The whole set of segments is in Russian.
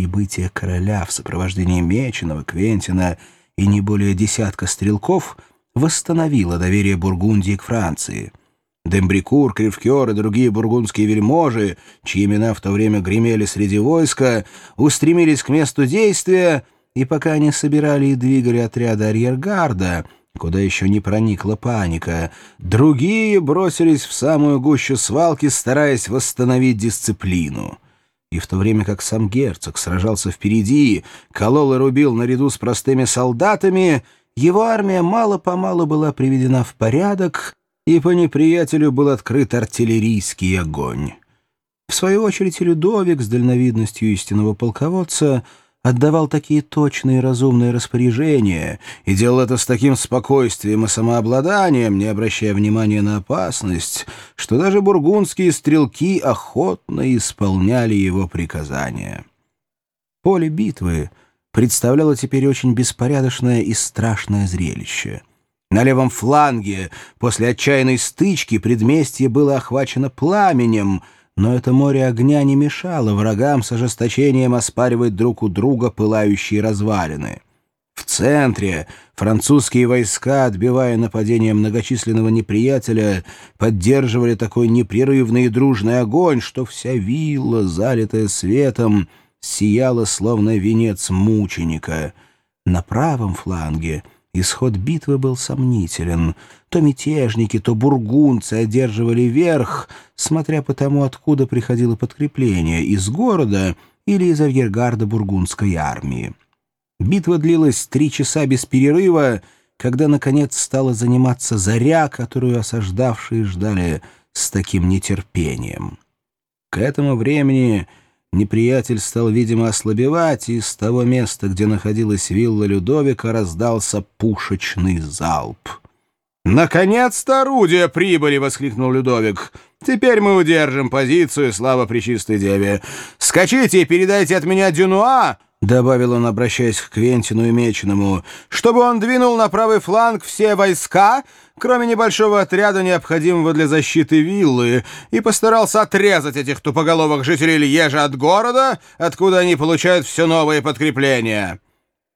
прибытие короля в сопровождении Меченого, Квентина и не более десятка стрелков восстановило доверие Бургундии к Франции. Дембрикур, Кривкер и другие бургундские вельможи, чьи имена в то время гремели среди войска, устремились к месту действия, и пока они собирали и двигали отряды арьергарда — куда еще не проникла паника. Другие бросились в самую гущу свалки, стараясь восстановить дисциплину. И в то время как сам герцог сражался впереди, колол и рубил наряду с простыми солдатами, его армия мало-помалу была приведена в порядок, и по неприятелю был открыт артиллерийский огонь. В свою очередь Людовик с дальновидностью истинного полководца — отдавал такие точные и разумные распоряжения и делал это с таким спокойствием и самообладанием, не обращая внимания на опасность, что даже бургундские стрелки охотно исполняли его приказания. Поле битвы представляло теперь очень беспорядочное и страшное зрелище. На левом фланге после отчаянной стычки предместье было охвачено пламенем — но это море огня не мешало врагам с ожесточением оспаривать друг у друга пылающие развалины. В центре французские войска, отбивая нападение многочисленного неприятеля, поддерживали такой непрерывный и дружный огонь, что вся вилла, залитая светом, сияла словно венец мученика. На правом фланге — Исход битвы был сомнителен. То мятежники, то бургунцы одерживали верх, смотря по тому, откуда приходило подкрепление, из города или из арьергарда бургундской армии. Битва длилась три часа без перерыва, когда, наконец, стала заниматься заря, которую осаждавшие ждали с таким нетерпением. К этому времени неприятель стал, видимо, ослабевать, и с того места, где находилась вилла Людовика, раздался пушечный залп. «Наконец-то орудия прибыли!» — воскликнул Людовик. «Теперь мы удержим позицию, слава Пречистой Деве! Скачите и передайте от меня Дюнуа!» — добавил он, обращаясь к Квентину и Меченому, — чтобы он двинул на правый фланг все войска, кроме небольшого отряда, необходимого для защиты виллы, и постарался отрезать этих тупоголовых жителей Льежа от города, откуда они получают все новые подкрепления.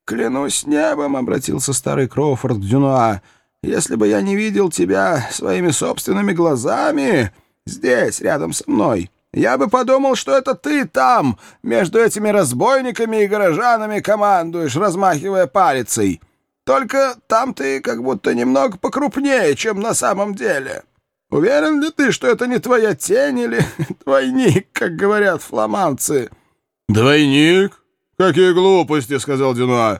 «Клянусь небом», — обратился старый Кроуфорд к Дюнуа, — «если бы я не видел тебя своими собственными глазами здесь, рядом со мной». Я бы подумал, что это ты там, между этими разбойниками и горожанами командуешь, размахивая палицей. Только там ты как будто немного покрупнее, чем на самом деле. Уверен ли ты, что это не твоя тень или двойник, как говорят фламандцы?» «Двойник? Какие глупости!» — сказал Дюнуа.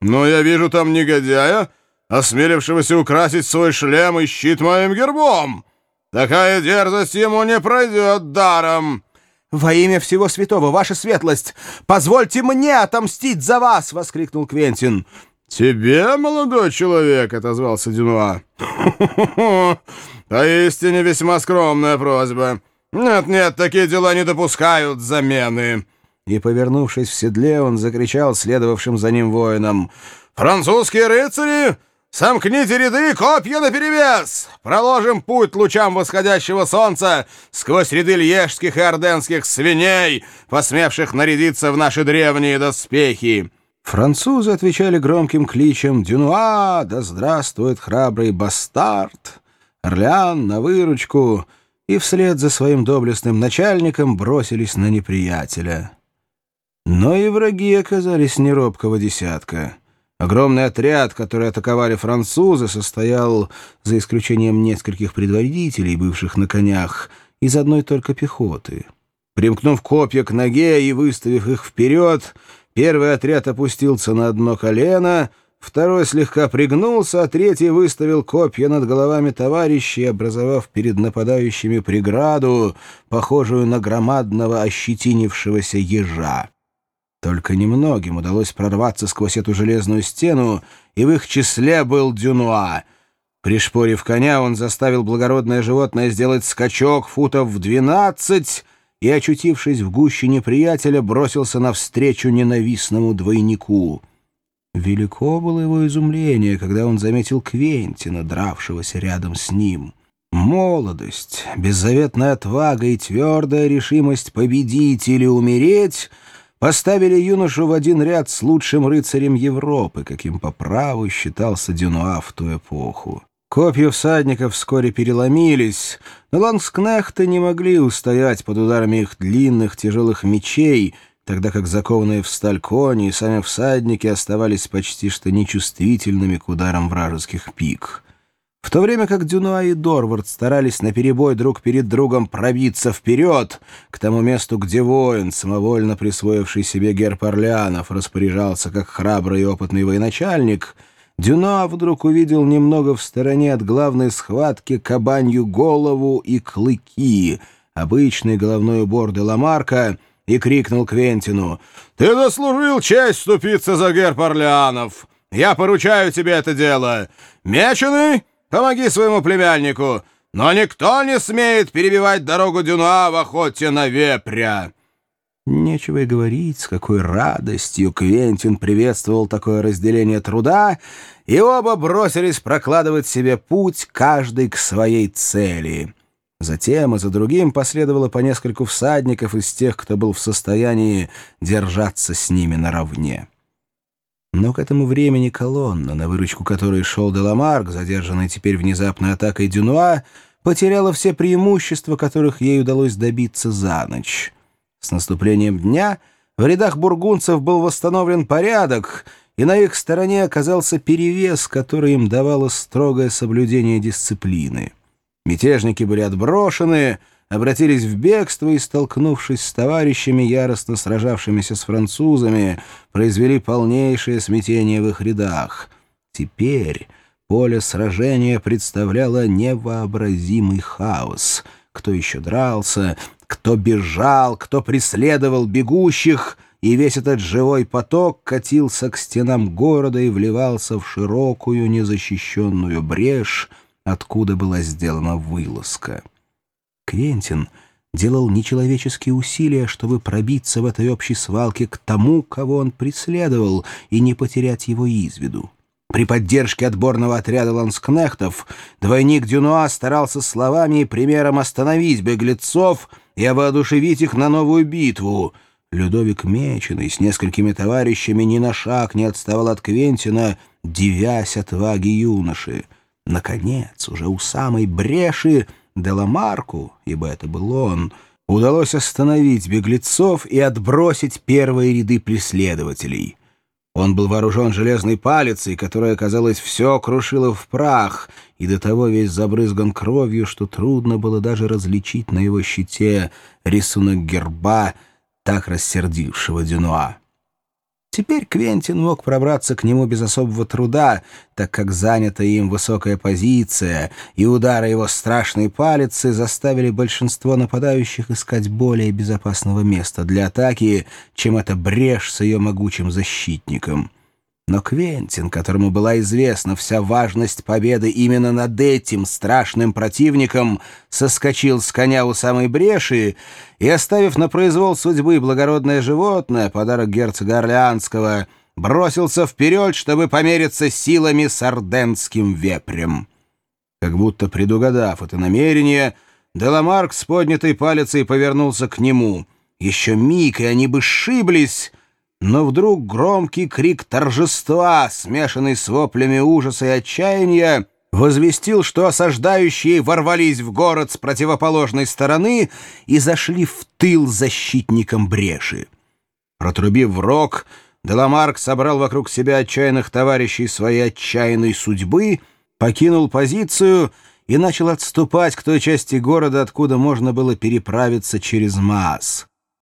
«Но я вижу там негодяя, осмелившегося украсить свой шлем и щит моим гербом». Такая дерзость ему не пройдет даром!» «Во имя всего святого, ваша светлость, позвольте мне отомстить за вас!» — воскликнул Квентин. «Тебе, молодой человек?» — отозвался Дюнуа. «Поистине весьма скромная просьба. Нет-нет, такие дела не допускают замены». И, повернувшись в седле, он закричал следовавшим за ним воинам. «Французские рыцари Сомкните ряды, копья наперевес! Проложим путь лучам восходящего солнца сквозь ряды льежских и орденских свиней, посмевших нарядиться в наши древние доспехи!» Французы отвечали громким кличем «Дюнуа! Да здравствует храбрый бастард!» «Орлеан на выручку!» и вслед за своим доблестным начальником бросились на неприятеля. Но и враги оказались неробкого десятка — Огромный отряд, который атаковали французы, состоял, за исключением нескольких предводителей, бывших на конях, из одной только пехоты. Примкнув копья к ноге и выставив их вперед, первый отряд опустился на одно колено, второй слегка пригнулся, а третий выставил копья над головами товарищей, образовав перед нападающими преграду, похожую на громадного ощетинившегося ежа. Только немногим удалось прорваться сквозь эту железную стену, и в их числе был Дюнуа. Пришпорив коня, он заставил благородное животное сделать скачок футов в двенадцать и, очутившись в гуще неприятеля, бросился навстречу ненавистному двойнику. Велико было его изумление, когда он заметил Квентина, дравшегося рядом с ним. Молодость, беззаветная отвага и твердая решимость победить или умереть — поставили юношу в один ряд с лучшим рыцарем Европы, каким по праву считался Дюнуа в ту эпоху. Копья всадников вскоре переломились, но лангскнехты не могли устоять под ударами их длинных тяжелых мечей, тогда как закованные в сталь кони и сами всадники оставались почти что нечувствительными к ударам вражеских пик. В то время как Дюнуа и Дорвард старались наперебой друг перед другом пробиться вперед, к тому месту, где воин, самовольно присвоивший себе герб Орлеанов, распоряжался как храбрый и опытный военачальник, Дюнуа вдруг увидел немного в стороне от главной схватки кабанью голову и клыки, обычный головной убор де Ламарка, и крикнул Квентину «Ты заслужил честь ступиться за герб Орлеанов! Я поручаю тебе это дело! Меченый!» Помоги своему племяннику, но никто не смеет перебивать дорогу Дюна в охоте на вепря». Нечего и говорить, с какой радостью Квентин приветствовал такое разделение труда, и оба бросились прокладывать себе путь, каждый к своей цели. Затем и за другим последовало по нескольку всадников из тех, кто был в состоянии держаться с ними наравне. Но к этому времени колонна, на выручку которой шел Деламарк, задержанный теперь внезапной атакой Дюнуа, потеряла все преимущества, которых ей удалось добиться за ночь. С наступлением дня в рядах бургунцев был восстановлен порядок, и на их стороне оказался перевес, который им давало строгое соблюдение дисциплины. Мятежники были отброшены, обратились в бегство и, столкнувшись с товарищами, яростно сражавшимися с французами, произвели полнейшее смятение в их рядах. Теперь поле сражения представляло невообразимый хаос. Кто еще дрался, кто бежал, кто преследовал бегущих, и весь этот живой поток катился к стенам города и вливался в широкую незащищенную брешь, откуда была сделана вылазка. Квентин делал нечеловеческие усилия, чтобы пробиться в этой общей свалке к тому, кого он преследовал, и не потерять его из виду. При поддержке отборного отряда ланскнехтов двойник Дюнуа старался словами и примером остановить беглецов и воодушевить их на новую битву. Людовик Меченый с несколькими товарищами ни на шаг не отставал от Квентина, девясь отваги юноши. Наконец, уже у самой бреши Деламарку, ибо это был он, удалось остановить беглецов и отбросить первые ряды преследователей. Он был вооружен железной палицей, которая, казалось, все крушила в прах, и до того весь забрызган кровью, что трудно было даже различить на его щите рисунок герба, так рассердившего Дюнуа. Теперь Квентин мог пробраться к нему без особого труда, так как занятая им высокая позиция и удары его страшной палицы заставили большинство нападающих искать более безопасного места для атаки, чем эта брешь с ее могучим защитником. Но Квентин, которому была известна вся важность победы именно над этим страшным противником, соскочил с коня у самой бреши и, оставив на произвол судьбы благородное животное, подарок герцога Орлеанского, бросился вперед, чтобы помериться силами с орденским вепрем. Как будто предугадав это намерение, Деламарк с поднятой палицей повернулся к нему. Еще миг, и они бы сшиблись, но вдруг громкий крик торжества, смешанный с воплями ужаса и отчаяния, возвестил, что осаждающие ворвались в город с противоположной стороны и зашли в тыл защитникам бреши. Протрубив рог, Деламарк собрал вокруг себя отчаянных товарищей своей отчаянной судьбы, покинул позицию и начал отступать к той части города, откуда можно было переправиться через Маас.